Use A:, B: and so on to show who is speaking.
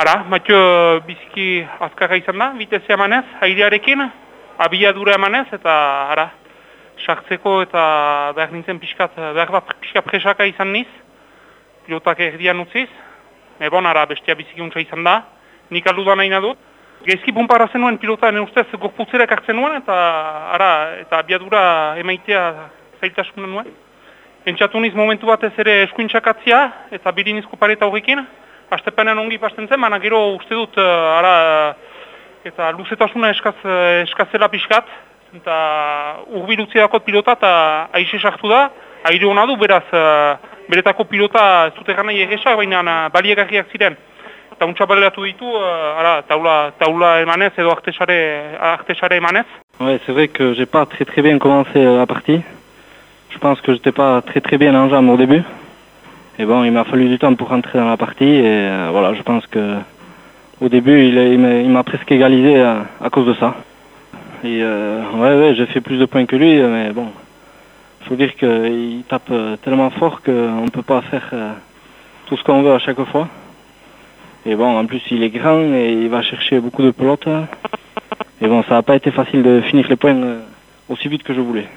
A: Ara, Matio biziki azkarra izan da, bitezia emanez, airearekin, abiadura emanez, eta ara, sartzeko eta behar nintzen pixkat, behar bat pixkat presaka izan niz, pilotak erdian utziz, ebon ara bestia biziki untsa izan da, nik alduda nahi nadut. Gezki bumpara zenuen pilota ene ustez gorputzerek hartzen nuen, eta ara, eta abiadura emaitea zailtasunen nuen. Entzatu niz momentu batez ere eskuintxakatzia, eta birinizko pareta horrekin, Astepenean ongi pasten zen, baina gero uste dut, uh, ara, eta luzetasuna eskaz, eskazela pixkat, eta urbilutzi pilota eta aixe sartu da, aire hona du, beraz, uh, beretako pilota ez dut egan nahi egesak, baina baliegarriak ziren. Eta untsa baleatu ditu, ara, taula, taula emanez edo artesare, artesare emanez.
B: Ouais, c'est vrai que j'ai pas très très bien commencé la partie. Je pense que j'étais pas très très bien en jambe au début. Et bon, il m'a fallu du temps pour rentrer dans la partie et euh, voilà, je pense que au début, il, m'a presque égalisé à, cause de ça. Et euh, ouais, ouais, j'ai fait plus de points que lui, mais bon, faut dire qu'il tape tellement fort qu'on ne peut pas faire euh, tout ce qu'on veut à chaque fois. Et bon, en plus, il est grand et il va chercher beaucoup de pelotes. Et bon, ça n'a pas été facile de finir les points aussi vite que je voulais.